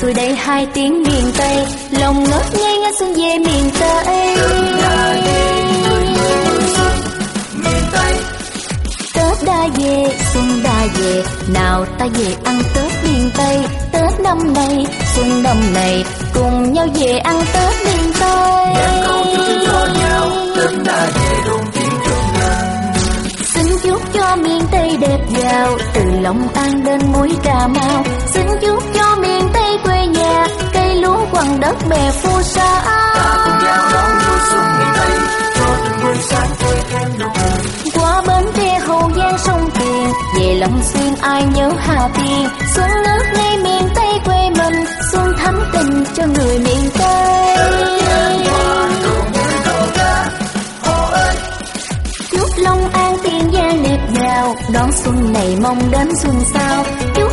tôi đây hai tiếng miền tây lòng ngất ngây ngất xuân về miền tây Tết đã về, xuân đã về, nào ta về ăn Tết miền Tây. Tết năm nay, xuân năm này, cùng nhau về ăn Tết miền Tây. Ngàn câu chúc xin cho nhau, Tết đã về đồn tiếng trong làng. Xin chúc cho miền Tây đẹp giàu, từ Long An đến mũi Cà Mau. Xin chúc cho lúa quằn đất bè phù sa. Ta cùng nhau đón mùa xuân miền Tây, cho từng buổi sáng vui thêm nụ cười. Qua bến tre Hậu Giang sông Tiền, về lòng Xuyên ai nhớ Hà Tiên. Xuân nước ngay miền Tây quê mình, xuân thắm tình cho người miền Tây. Chúc Long An Tiền Giang đẹp giàu, đón xuân này mong đến xuân sau. Chúc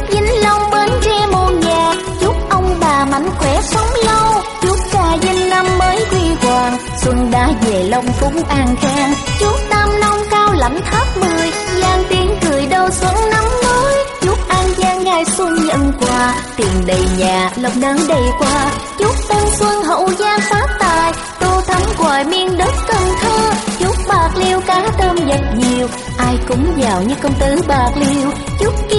mạnh khỏe sống lâu. Chúc cả dân năm mới quy hoàng, xuân đã về Long Phú an khang. Chúc Tam Nông cao lãnh tháp mười, giang tiếng cười đầu xuân năm mới. Chúc An Giang ngày xuân nhận quà, tiền đầy nhà, lộc nắng đầy qua. Chúc Tân Xuân hậu gia phát tài, tô thắm hoài miên đất Cần Thơ. Chúc bạc liêu cá tôm vật nhiều, ai cũng giàu như công tử bạc liêu. Chúc kia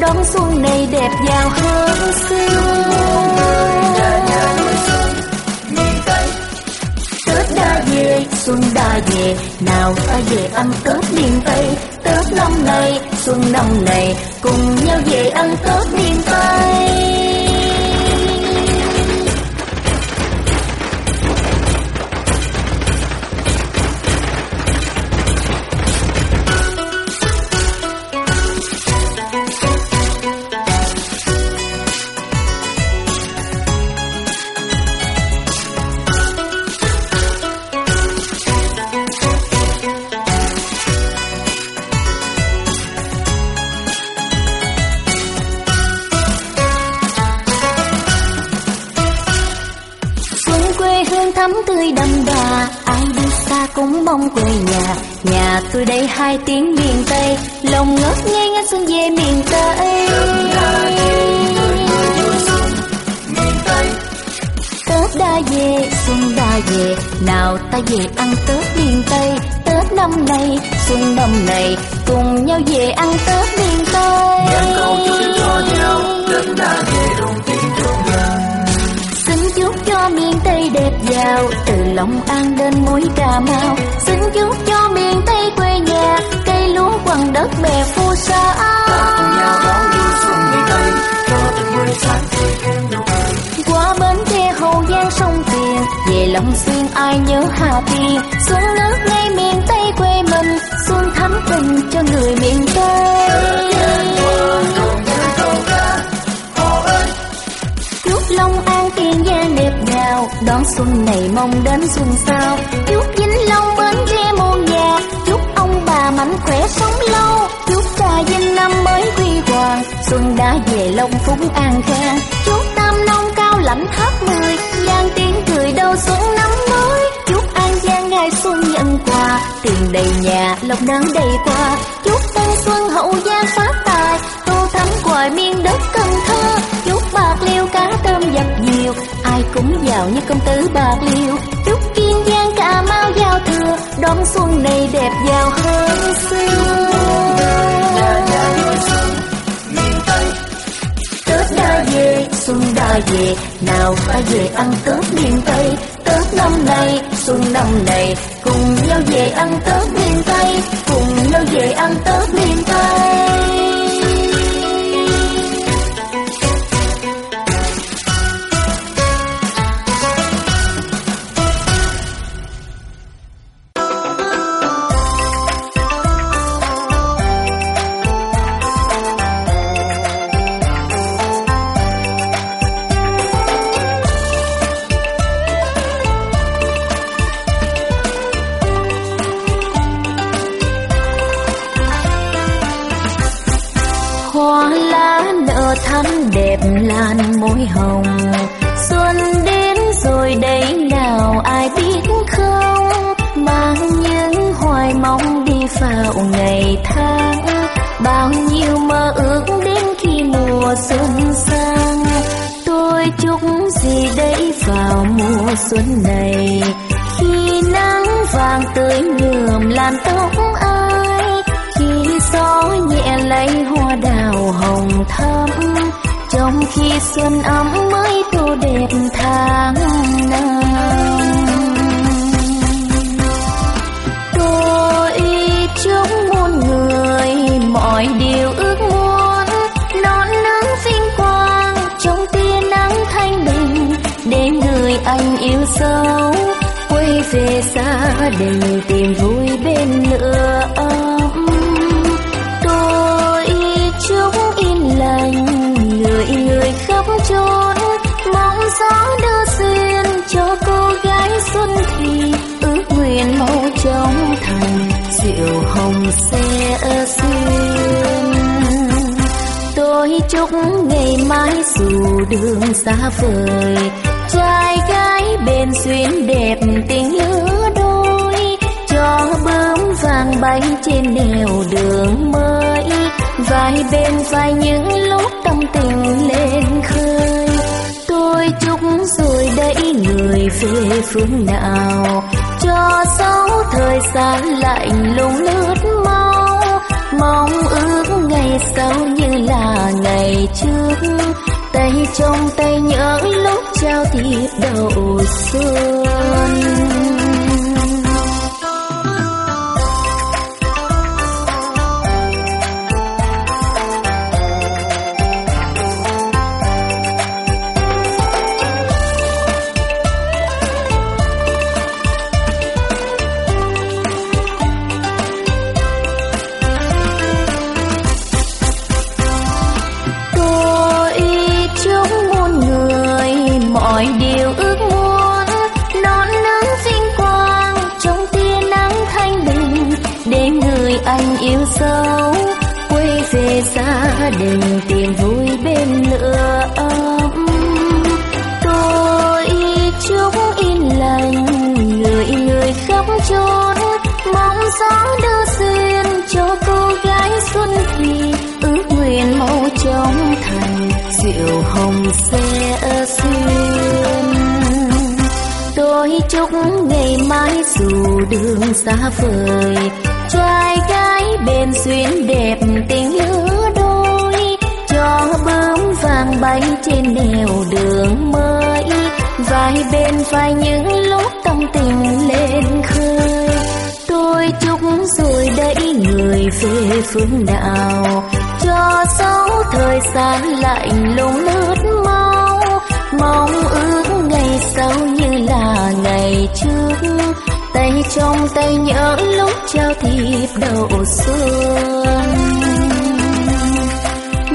đón xuân này đẹp giàu hơn xưa. Tết đã về, xuân đã về, nào ta về ăn Tết miền Tây. Tết năm nay, xuân năm này, cùng nhau về ăn Tết miền Tây. Thắm tươi đậm đà Ai đi xa cũng mong quê nhà. Nhà tôi đây hai tiếng miền Tây Lòng ngất ngây ngất xuân về miền Tây. Tết đã về, xuân đã về Nào ta về ăn Tết miền Tây. Tết năm nay, xuân năm này Cùng nhau về ăn Tết miền Tây. Ngàn câu Tết đã về tiếng. Xin chúc cho miền Tây đẹp Giao từ Long An đến mũi Cà Mau. Xin chúc cho miền Tây quê nhà, cây lúa quần đất bè phù sa. Ta cùng nhau đón xuân miền Tây, cho từng sáng. Qua bến tre Hậu Giang sông Tiền, về Long Xuyên ai nhớ Hà Tiên. xuống nước ngay miền Tây quê mình, xuân thắm tình cho người miền Tây. Đón xuân này mong đến xuân sau. Chúc Vĩnh Long Bến Tre muôn nhà, chúc ông bà mạnh khỏe sống lâu. Chúc trà dinh năm mới quy hoàng, xuân đã về Long phúc an khang. Chúc Tam Nông cao lãnh tháp mười, giang tiếng cười đầu xuân năm mới. Chúc An Giang ngày xuân nhận quà, tiền đầy nhà, lộc nắng đầy qua. Chúc Tân Xuân hậu gia phát tài, tô thắm hoài miên đất nhiều, ai cũng giàu như công tử bạc liêu. Chúc kiên giang cà mau giao thừa, đón xuân này đẹp giàu hơn xưa. Tết đã về, xuân đã về, nào ta về ăn Tết miền Tây. Tết năm nay, xuân năm này, cùng nhau về ăn Tết miền Tây, cùng nhau về ăn Tết miền Tây. Vào ngày tháng, bao nhiêu mơ ước đến khi mùa xuân sang. Tôi chúc gì đấy vào mùa xuân này? Khi nắng vàng tới nhuộm làn tóc ai? Khi gió nhẹ lấy hoa đào hồng thắm? Trong khi xuân ấm mới tô đẹp tháng năm. Dấu, quay về gia đình tìm vui bên lửa ấm. Tôi chúc yên lành, người người khắp chốn mong gió đưa duyên cho cô gái xuân thì ước nguyện mau chóng thành rượu hồng xe duyên. Tôi chúc ngày mai dù đường xa vời, trai gái bên xuyên đẹp tình lứa đôi, cho bướm vàng bay trên nẻo đường mới, vai bên vai những lúc tâm tình lên khơi. Tôi chúc rồi đẩy người về phương nào, cho sau thời gian lạnh lùng lướt mau. Mong ước ngày sau như là ngày trước, tay trong tay những lúc trao tiếp đầu xuân. Gia đình tìm vui bên lửa ấm. Tôi chúc yên lành, người người khắp chốn mong gió đưa duyên cho cô gái xuân thì ước nguyện mau chóng thành rượu hồng xe xuyên. Tôi chúc ngày mai dù đường xa vời phải những lúc tâm tình lên khơi. Tôi chúc rồi đẩy người về phương nào. Cho dấu thời gian lạnh lùng nước mau. Mong ước ngày sau như là ngày trước. Tay trong tay nhớ lúc trao thiệp đầu xuân.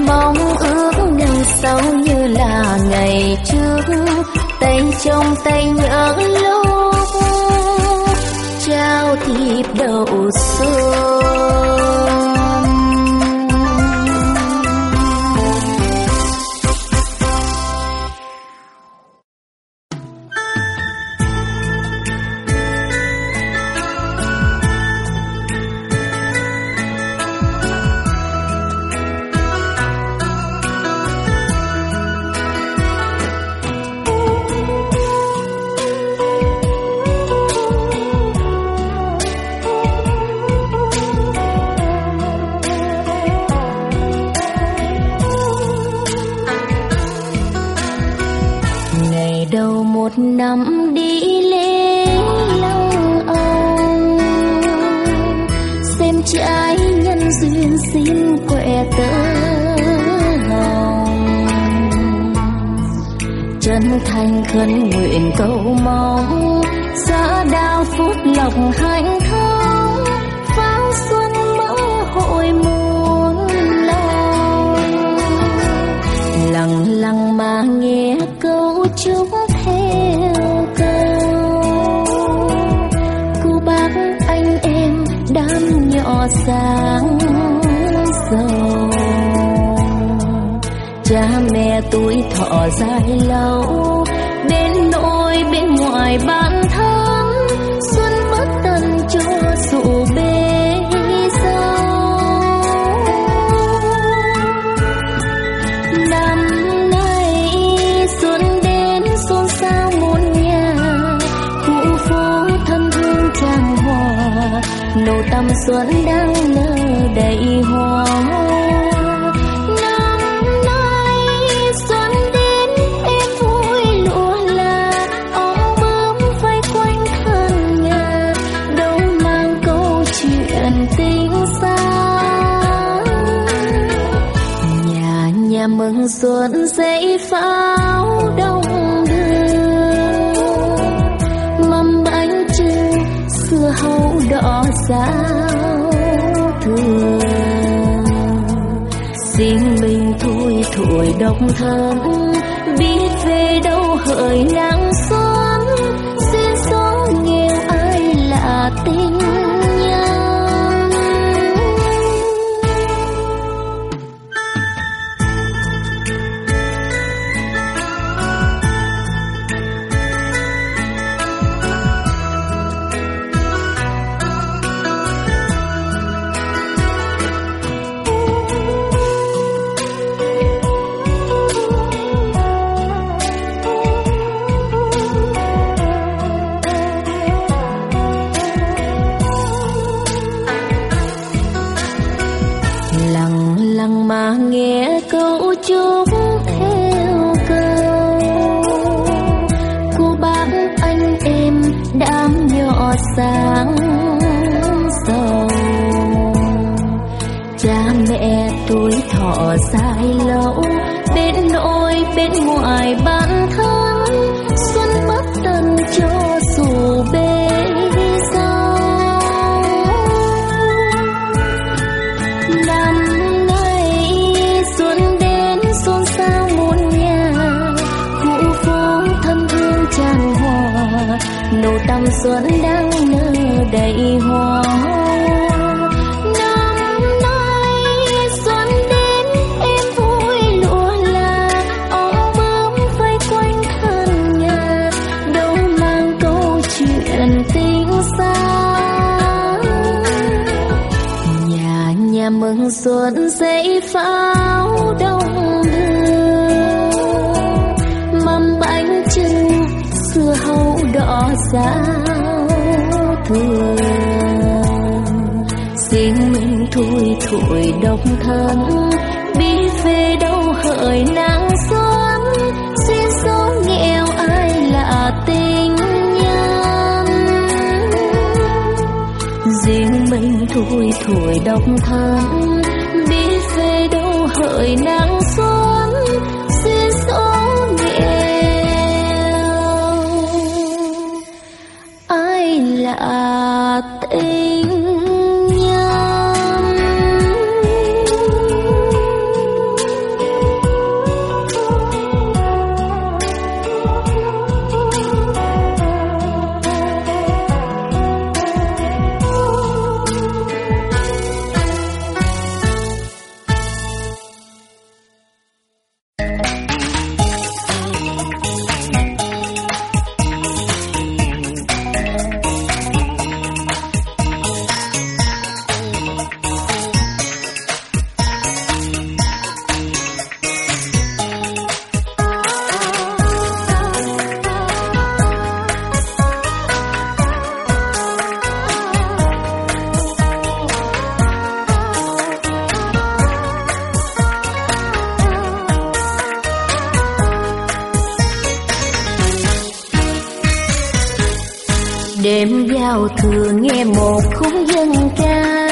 Mong ước ngày sau như là ngày trước tay trong tay nhớ lúc trao thiệp đầu xuân. nghe tuổi thọ dài lâu. Bên nội bên ngoài bạn thân xuân mất tần cho rượu bê dâu. Năm nay xuân đến, xuân sao muôn nhà. Khu phố thân thương trang hòa, nụ tâm xuân đang thầm biết về đâu hỡi nắng độc thân biết về đâu hỡi nắng xuân xin số nghèo ai là tình nhân? Riêng mình thôi thổi độc thân biết về đâu hỡi nắng xuân đêm giao thừa nghe một khúc dân ca,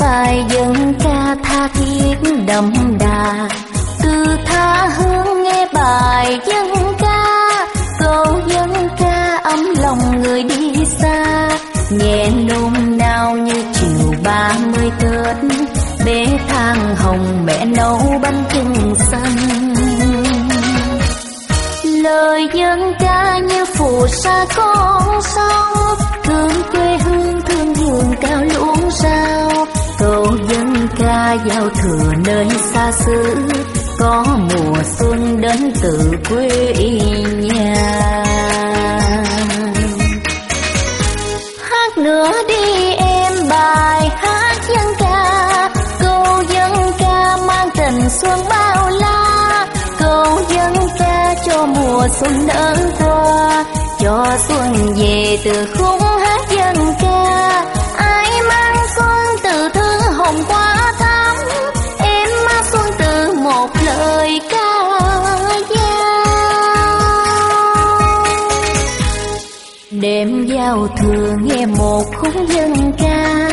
bài dân ca tha thiết đậm đà. Từ tha hương nghe bài dân ca, câu dân ca ấm lòng người đi xa. Nghe nôn nao như chiều ba mươi tết bé thang hồng mẹ nấu bánh trưng xanh lời dân ca như phù sa con sông. Thương quê hương, thương vườn cao luống sao. Câu dân ca giao thừa nơi xa xứ. Có mùa xuân đến từ quê nhà. Hát nữa đi em bài hát dân ca. Câu dân ca mang tình xuân bao mùa xuân đỡ qua cho xuân về từ khúc hát dân ca. Ai mang xuân từ thứ hồng quá thắm, em mang xuân từ một lời ca giao đêm giao thừa nghe một khúc dân ca,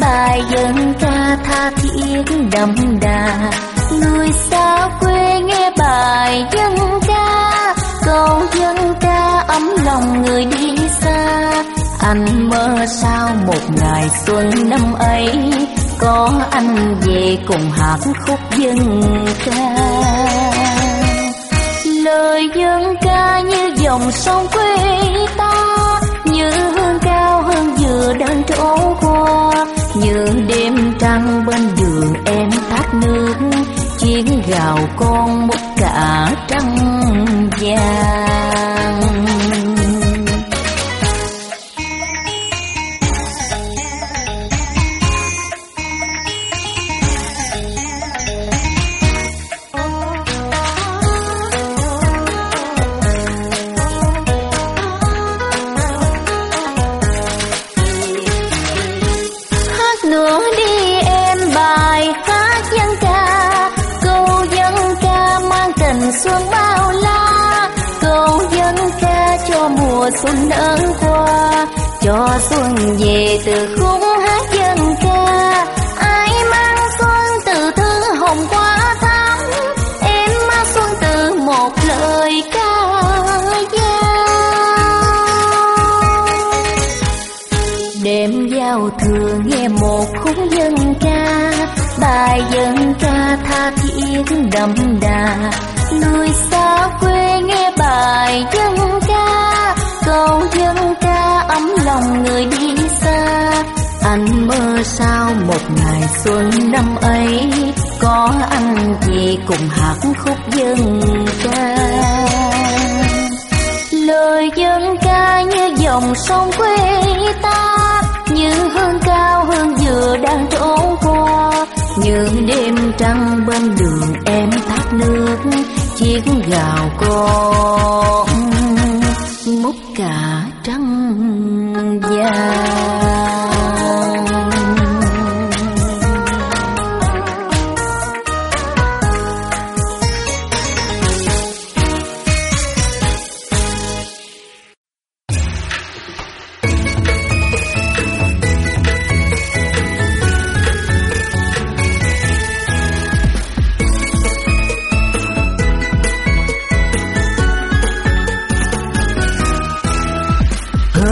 bài dân ca tha thiết đậm đà. Người xa quê nghe bài dân ca dân ca ấm lòng người đi xa. Anh mơ sao một ngày xuân năm ấy, có anh về cùng hát khúc dân ca. Lời dân ca như dòng sông quê ta, như hương cao hơn dừa đang trổ qua như đêm trăng bên đường em thác nước chiến gào con mất cả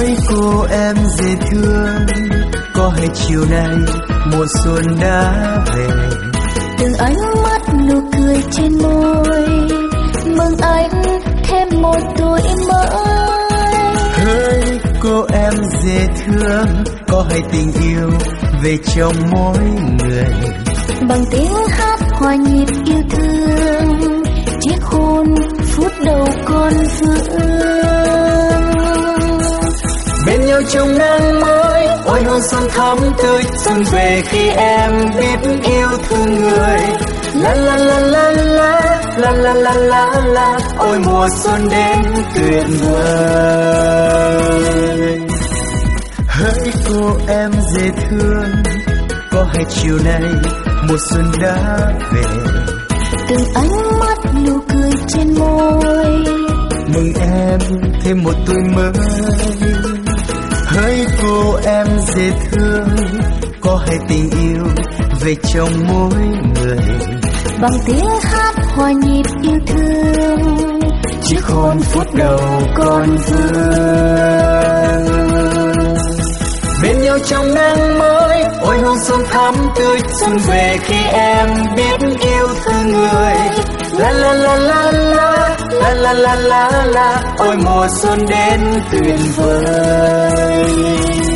hỡi cô em dễ thương. Có hay chiều nay mùa xuân đã về. Từng ánh mắt nụ cười trên môi mừng anh thêm một tuổi mới. Hỡi cô em dễ thương có hay tình yêu về trong mỗi người. Bằng tiếng hát hòa nhịp yêu thương chiếc hôn phút đầu con bên nhau trong nắng mới. Ôi hôn xuân thắm tươi xuân về khi em biết yêu thương người. La la la la la la la la la la. Ôi mùa xuân đến tuyệt vời. Hỡi cô em dễ thương có hay chiều nay mùa xuân đã về. Từng ánh mắt nụ cười trên môi. Mừng em thêm một tuổi mới hỡi cô em dễ thương có hay tình yêu về trong mỗi người? Bằng tiếng hát hòa nhịp yêu thương chiếc hôn phút đầu còn vương. Bên nhau trong nắng mới ôi hôn xuân thắm tươi xuân về khi em biết yêu thương người. La la la la la la la la la la. Ôi mùa xuân đến tuyệt vời.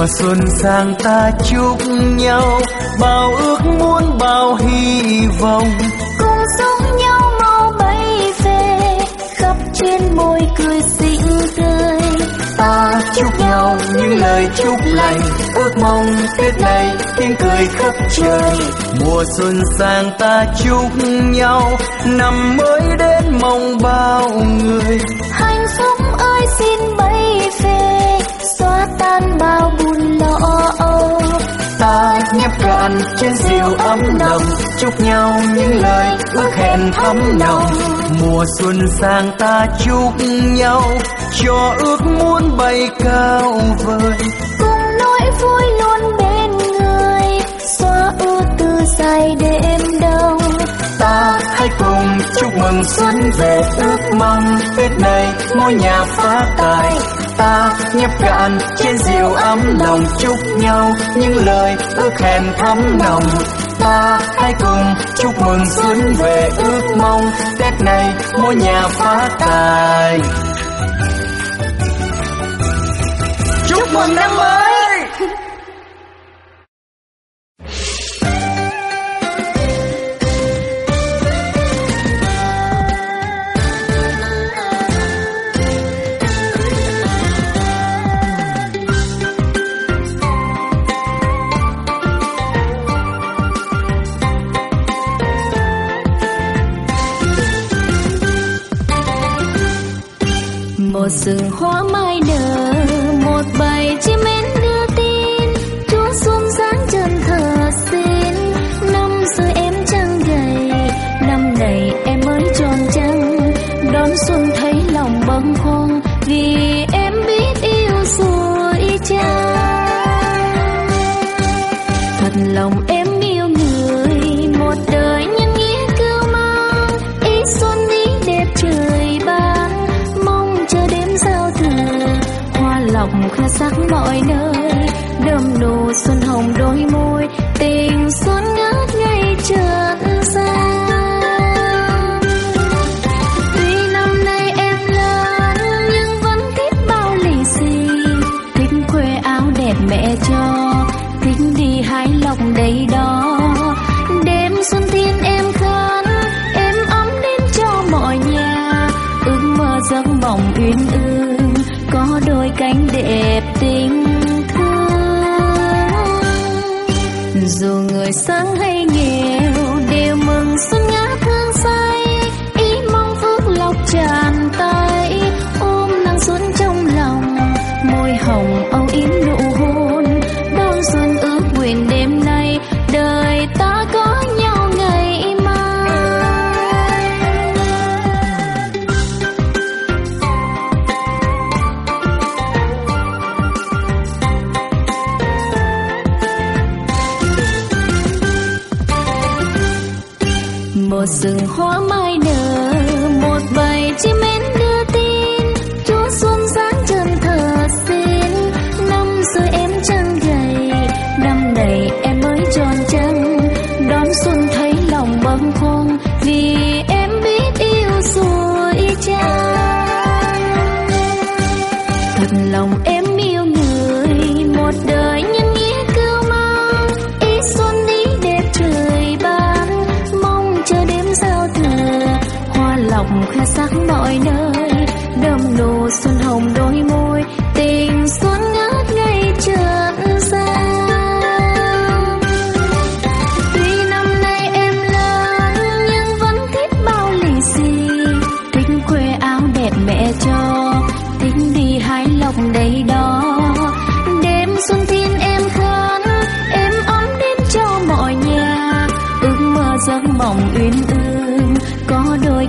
mùa xuân sang ta chúc nhau bao ước muốn bao hy vọng. Cùng sống nhau mau bay về khắp trên môi cười xinh tươi. Ta chúc nhau những lời chúc lành ước mong tết này tiếng cười khắp trời. Mùa xuân sang ta chúc nhau năm mới đến mong bao người. Hạnh phúc ơi xin tan bao buồn lo âu ta nhấp cạn trên diều ấm đồng chúc nhau những lời ước hẹn thắm nồng. Mùa xuân sang ta chúc nhau cho ước muốn bay cao vời. Cùng nỗi vui luôn bên người xóa ưu tư dài đêm đông. Ta hãy cùng chúc mừng xuân về ước mong. Tết này ngôi nhà phá tài ta, nhấp cạn chén rượu ấm lòng chúc nhau những lời ước hẹn thắm nồng. Ta hãy cùng chúc mừng xuân về ước mong, tết này mỗi nhà phát tài. Chúc mừng năm mới! 生活吗？sắc mọi nơi.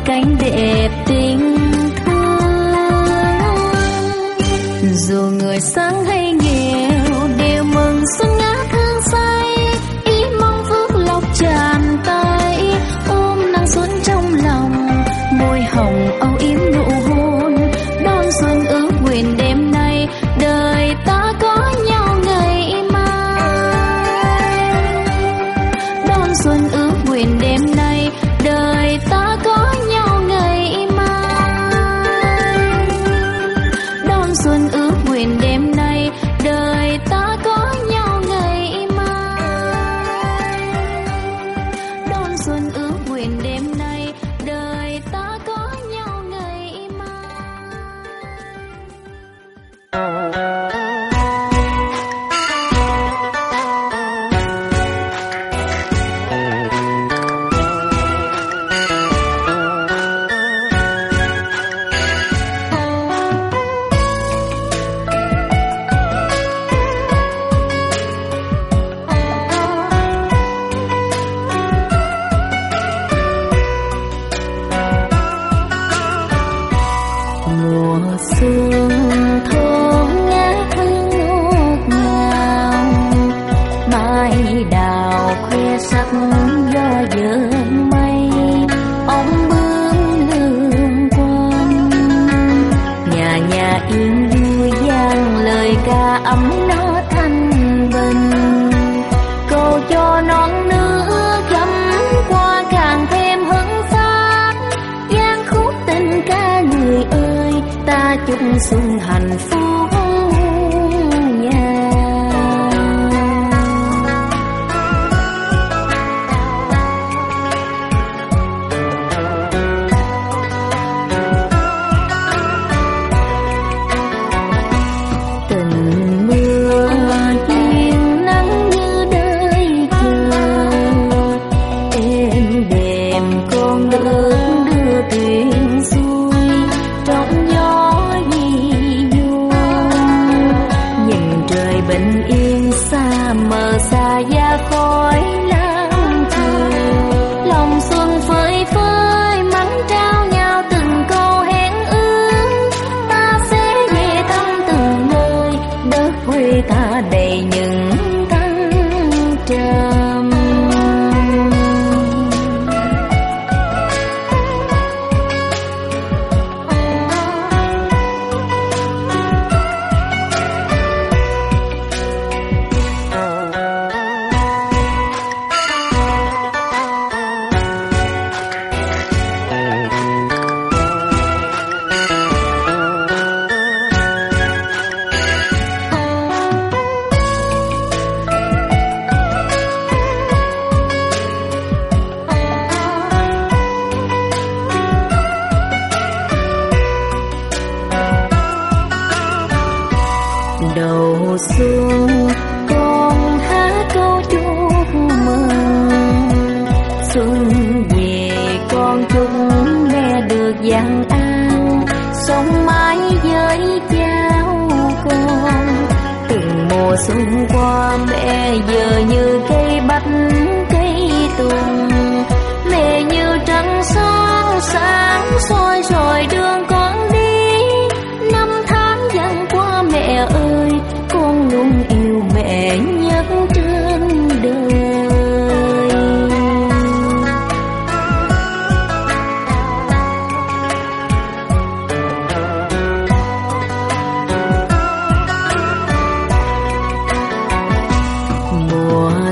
cánh đẹp tình thương. Dù người sáng hay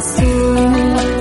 Soon.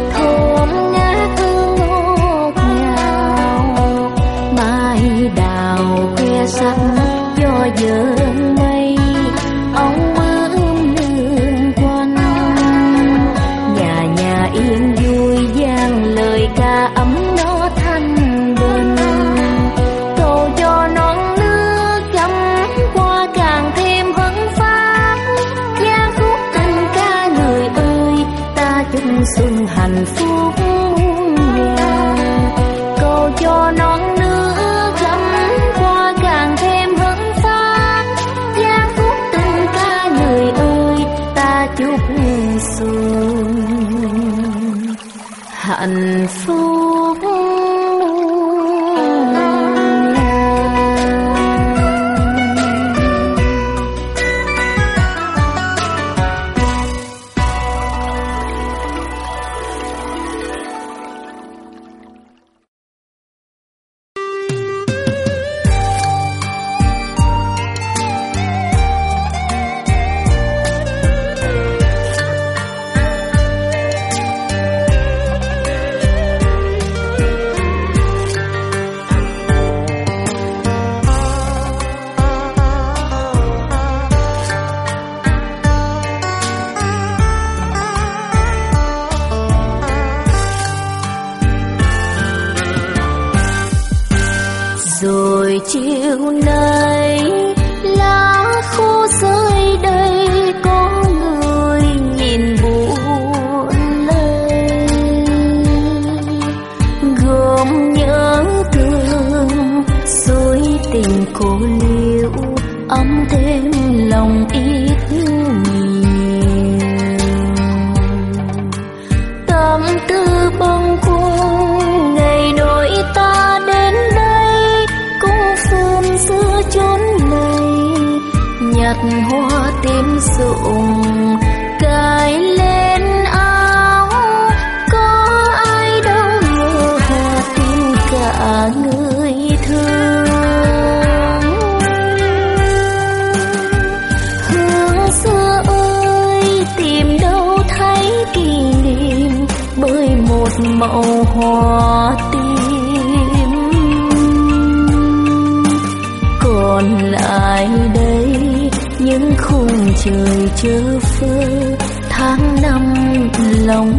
Hoa tím rụng cái trời chớ phơ tháng năm lòng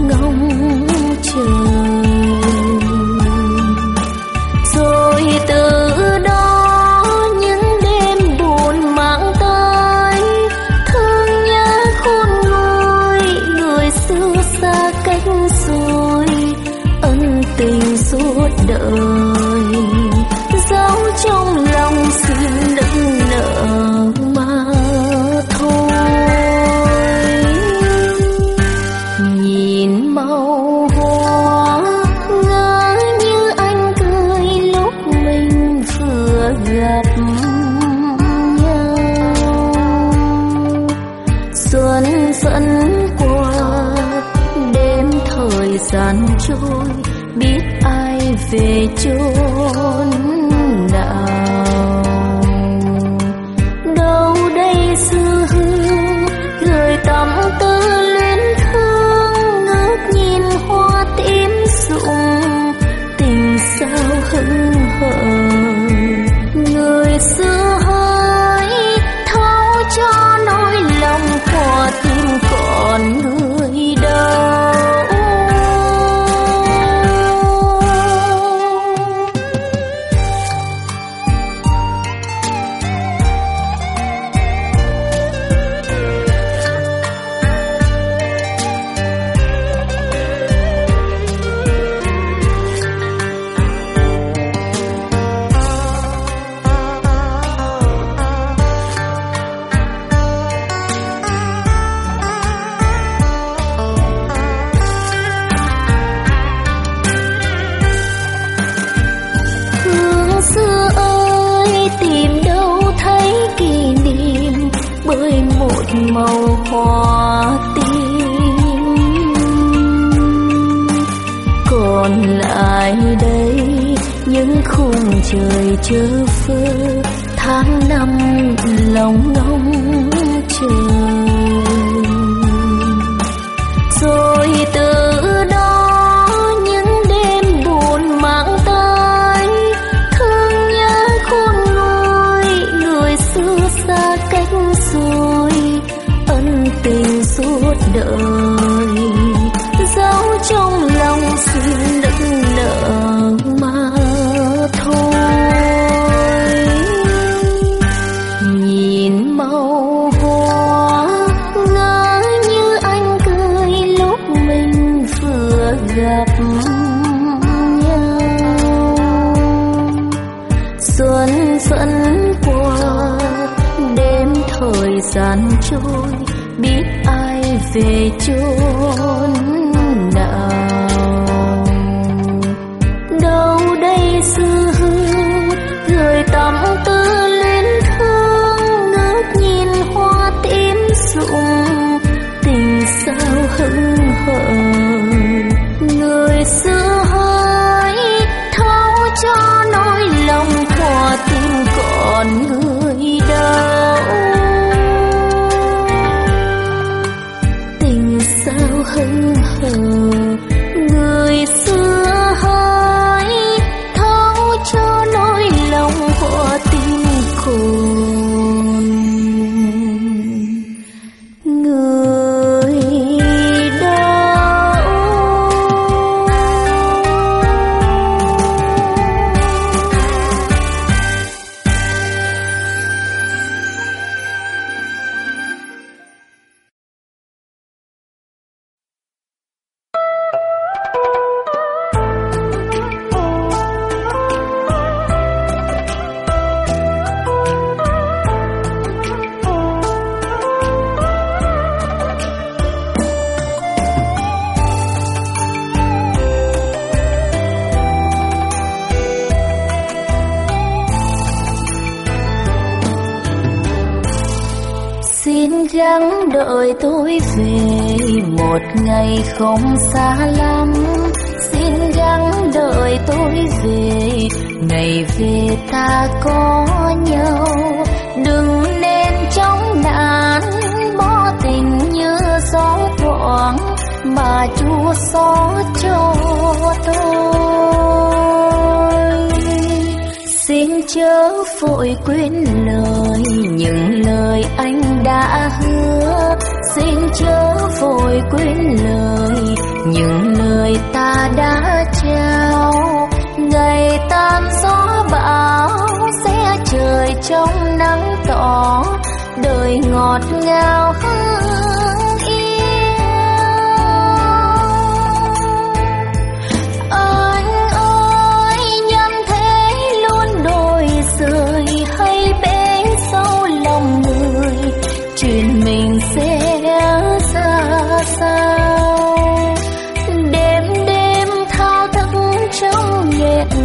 tình sao hững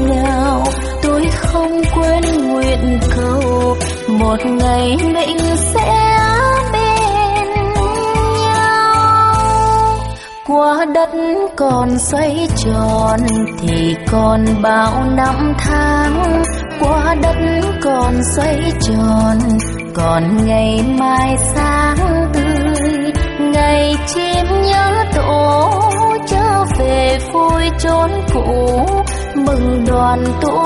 nào tôi không quên nguyện cầu, một ngày mình sẽ bên nhau. Qua đất còn xoay tròn thì còn bao năm tháng. Qua đất còn xoay tròn, còn ngày mai sáng tươi. Ngày chim nhớ tổ, trở về vui chốn cũ mừng đoàn tụ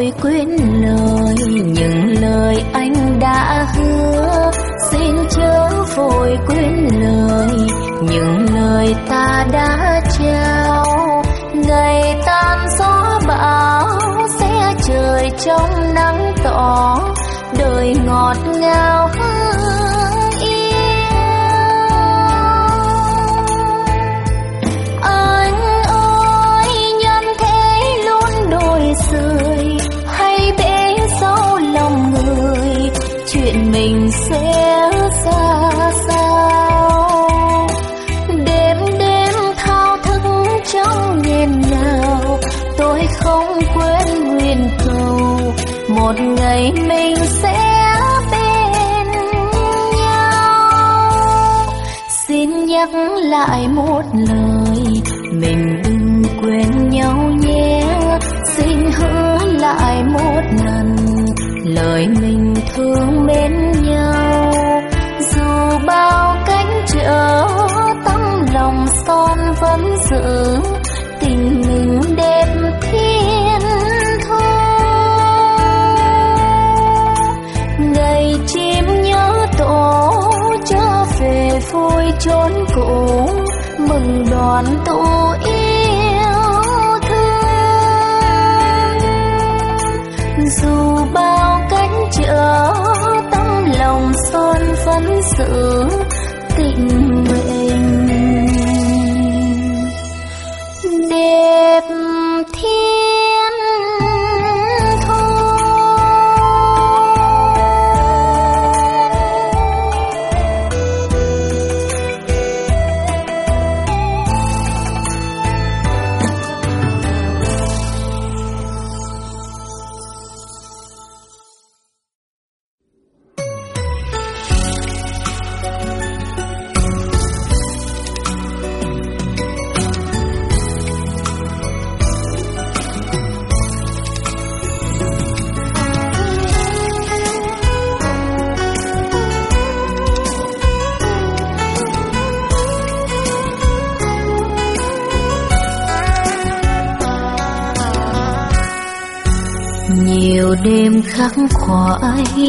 vội quên lời, những lời anh đã hứa. Xin chớ vội quên lời, những lời ta đã trao. Ngày tan gió bão sẽ trời trong nắng tỏ. Đời ngọt ngào tình thương mến nhau. Dù bao cánh trở tấm lòng son vẫn giữ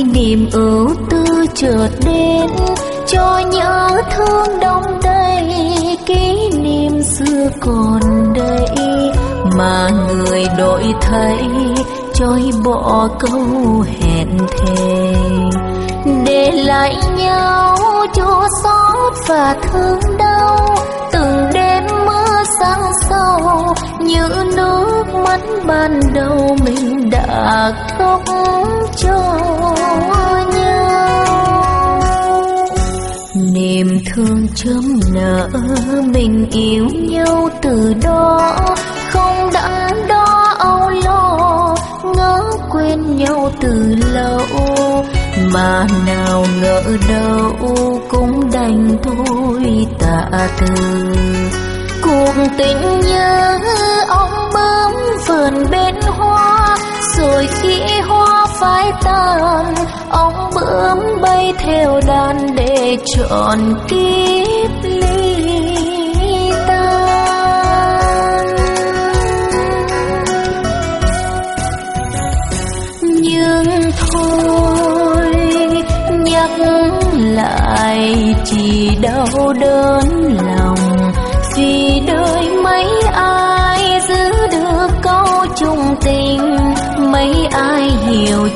niềm ưu tư chợt đến, cho nhớ thương đông đầy kỷ niệm xưa còn đây mà người đổi thay trôi bỏ câu hẹn thề. Để lại nhau chua xót và thương đau, từng đêm mưa sáng sâu như nước mắt ban đầu mình đã khóc cho nhau. Niềm thương chớm nở, mình yêu nhau từ đó, không đắn đo âu lo, ngỡ quên nhau từ lâu. Mà nào ngỡ đâu, cũng đành thôi tạ từ. Cuộc tình nhớ ông bướm vườn bên hoa, rồi khi hoa phai tàn ông bướm bay theo đàn để chọn kiếp ly tan. Nhưng thôi, nhắc lại chỉ đau đớn.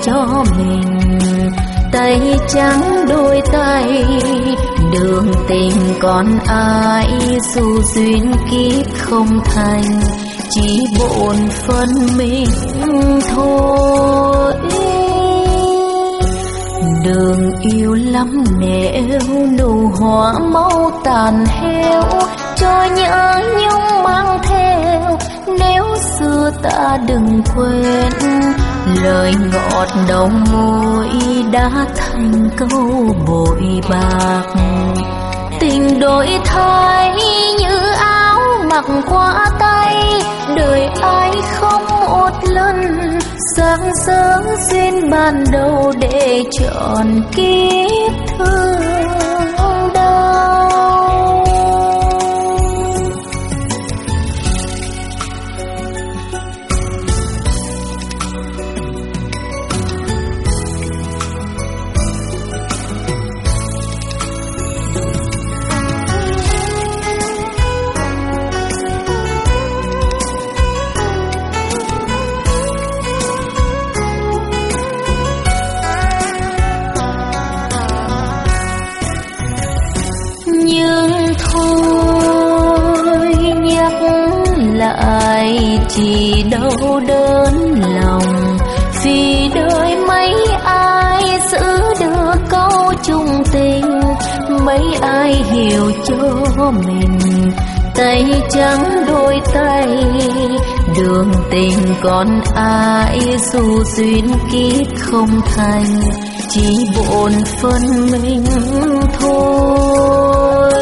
Cho mình. Tay trắng đôi tay, đường tình còn ai dù duyên kiếp không thành. Chỉ bổn phân mình thôi. Đường yêu lắm nẻo nụ hoa mau tàn heo cho nhớ nhung mang theo. Nếu xưa ta đừng quên lời ngọt đầu môi đã thành câu bội bạc. Tình đổi thay như áo mặc qua tay, đời ai không một lần sáng sớm duyên ban đầu để chọn kiếp thương đau. Chỉ đau đớn lòng. Vì đời mấy ai giữ được câu chung tình, mấy ai hiểu cho mình. Tay trắng đôi tay, đường tình còn ai dù duyên kiếp không thành. Chỉ buồn phân mình thôi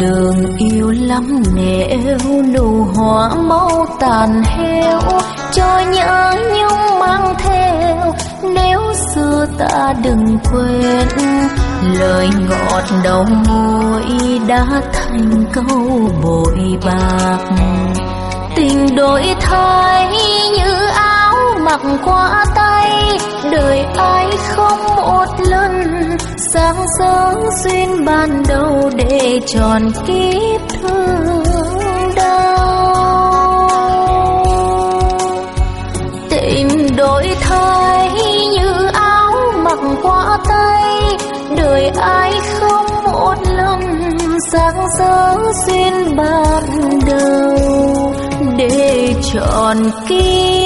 đường yêu lắm nẻo, nụ hoa mau tàn heo cho nhớ nhung mang theo. Nếu xưa ta đừng quên, lời ngọt đầu môi đã thành câu bội bạc. Tình đổi thay như áo mặc qua tay, đời ai không một lần sáng sớm duyên ban đầu để tròn kiếp thương đau. Tình đổi thay như áo mặc qua tay, đời ai không một lần. Sáng sớm duyên ban đầu để tròn kiếp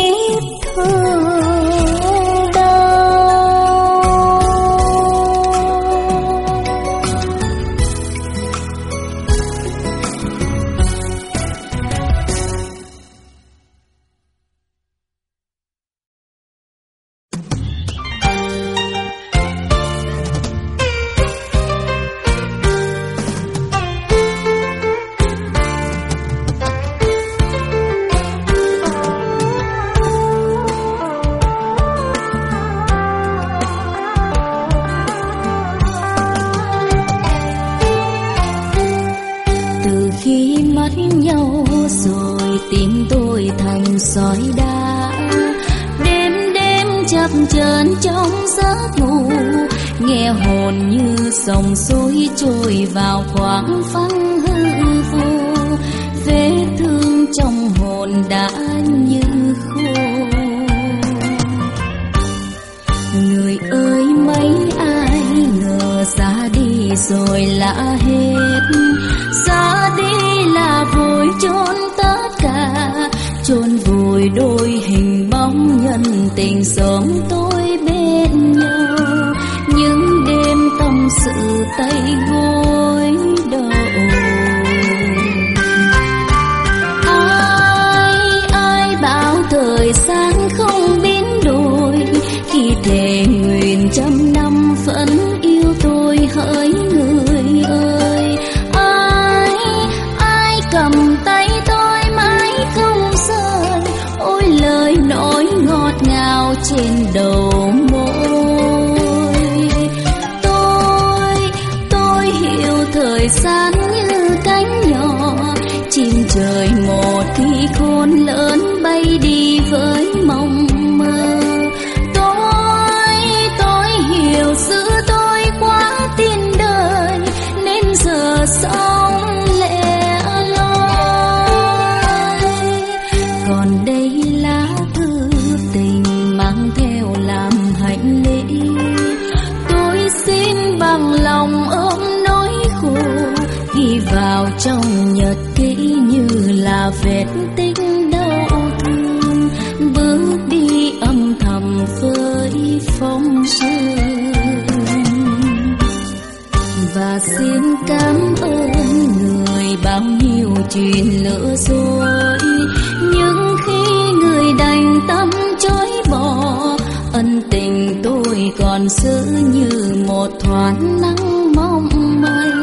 tim tôi thành sỏi đá. Đêm đêm chập chờn trong giấc ngủ, nghe hồn như dòng suối trôi vào khoảng phăng hư vô. Vết thương trong hồn đã như khô. Người ơi, mấy ai ngờ ra đi rồi là hết. Ra đi là vội chôn chôn vùi đôi hình bóng nhân tình sớm tôi bên nhau. Những đêm tâm sự tay gối xin cảm ơn người bao nhiêu chuyện lỡ rồi nhưng khi người đành tâm chối bỏ, ân tình tôi còn giữ như một thoáng nắng mong manh.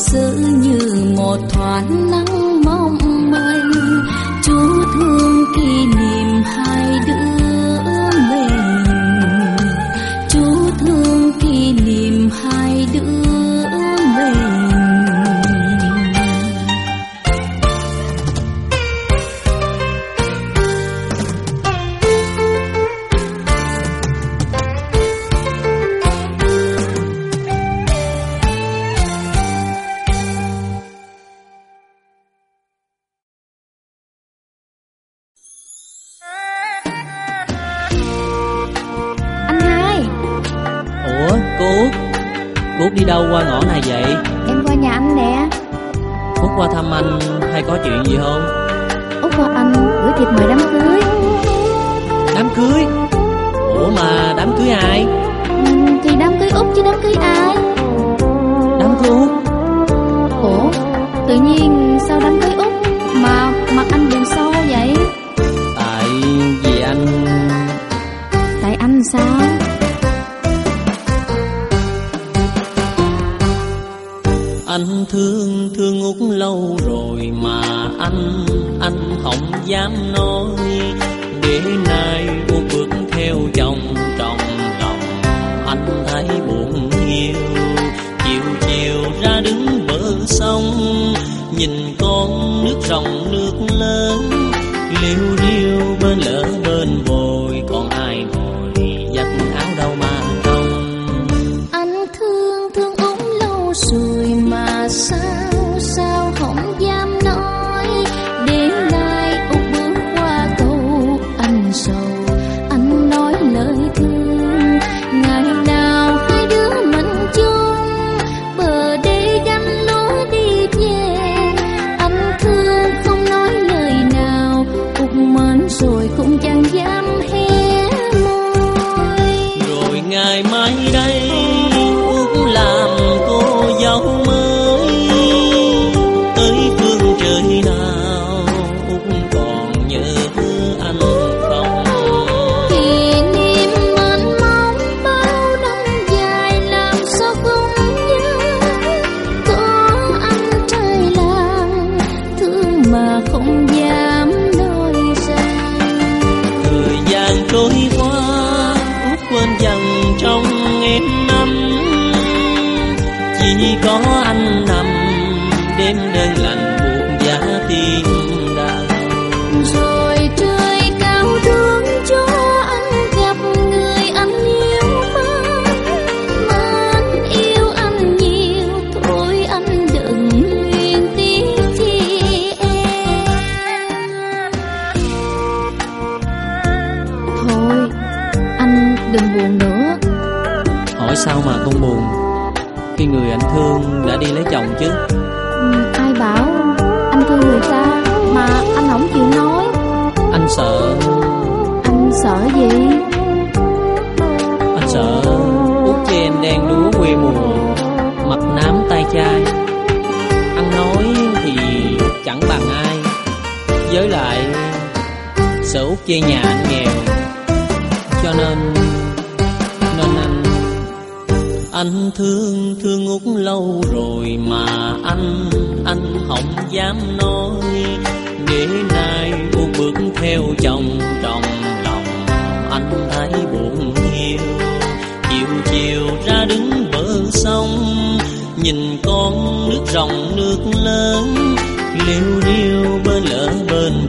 giữ như một thoáng lấy chồng chứ? Ừ, ai bảo anh thương người ta mà anh không chịu nói? Anh sợ. Anh sợ gì? Anh sợ út cho em đang đúa quê mùa Mặt nám tay chai. Ăn nói thì chẳng bằng ai. Với lại sợ út chê nhà anh nghèo Cho nên anh thương thương út lâu rồi mà anh anh không dám nói. Để nay cô bước theo chồng, đồng lòng Anh thấy buồn nhiều Chiều chiều ra đứng bờ sông, Nhìn con nước rộng nước lớn. Liêu điêu bên lỡ bên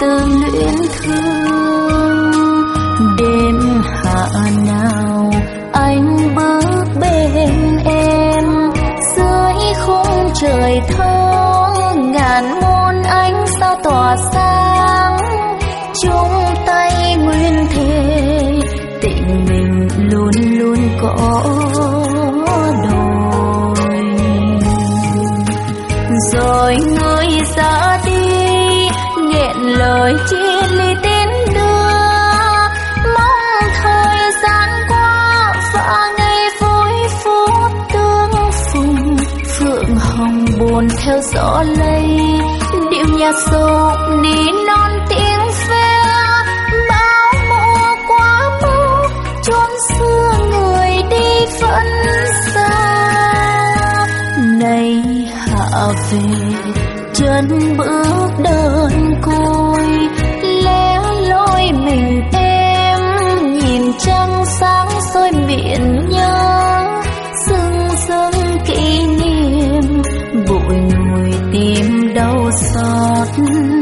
tương lai là sụp đi non tiếng phê bao mộ quá mau chốn xưa người đi vẫn xa. Nay hạ về, chân bước đơn côi lẽ loi mình em. Nhìn trăng sáng soi biển nhớ, sương sương kỷ niệm. Bụi ngùi tim đau xa xa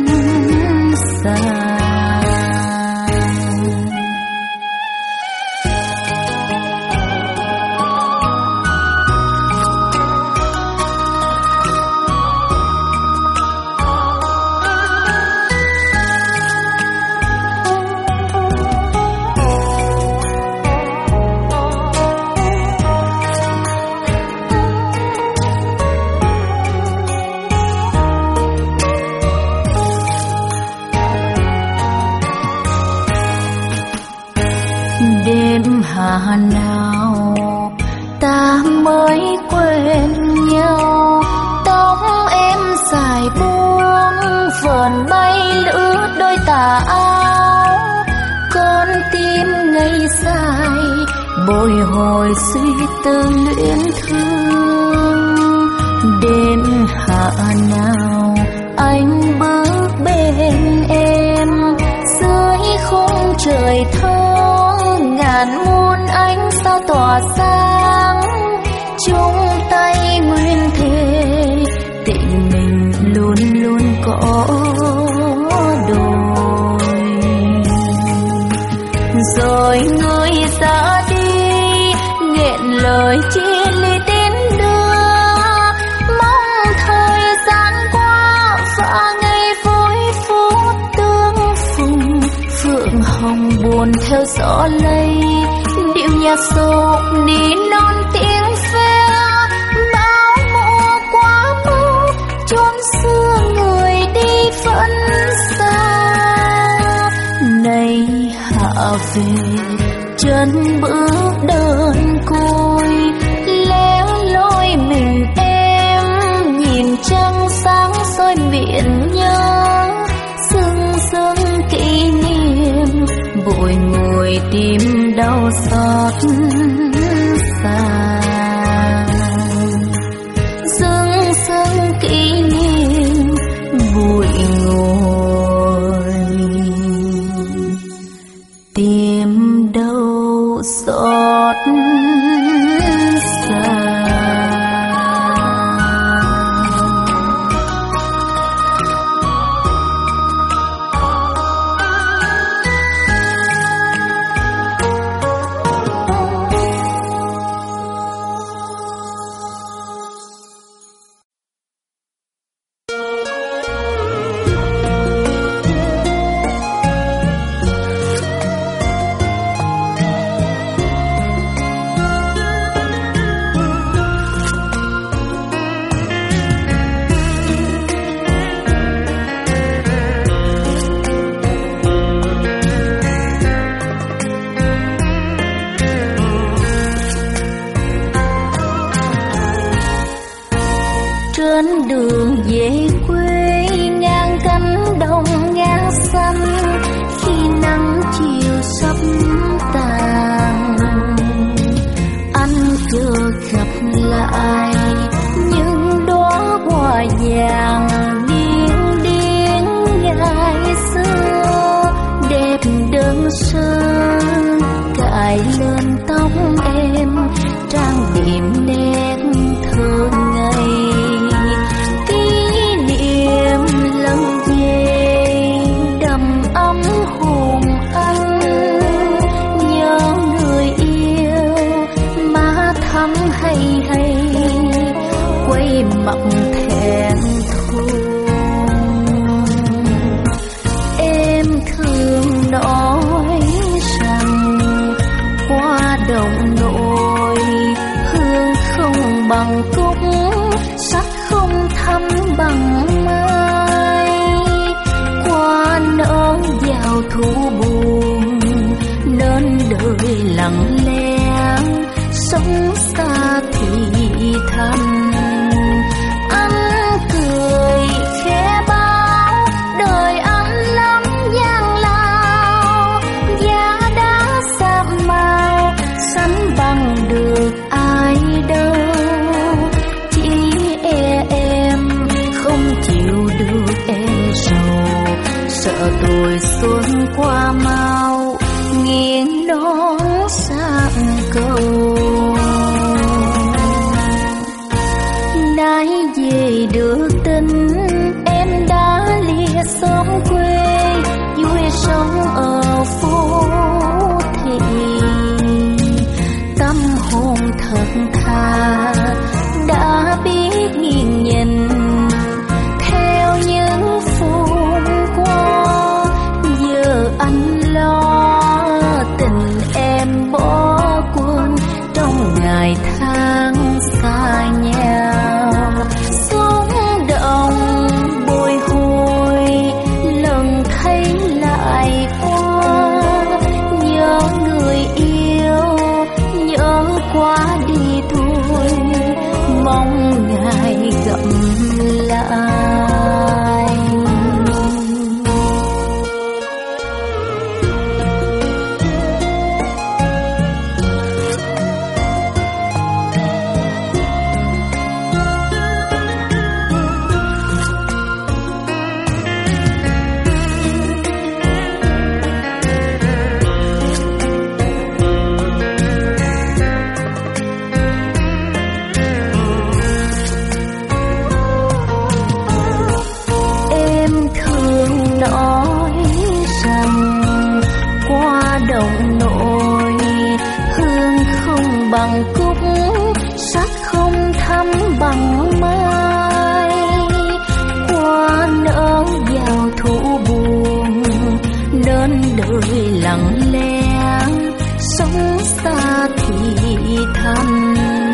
sống xa thì thầm anh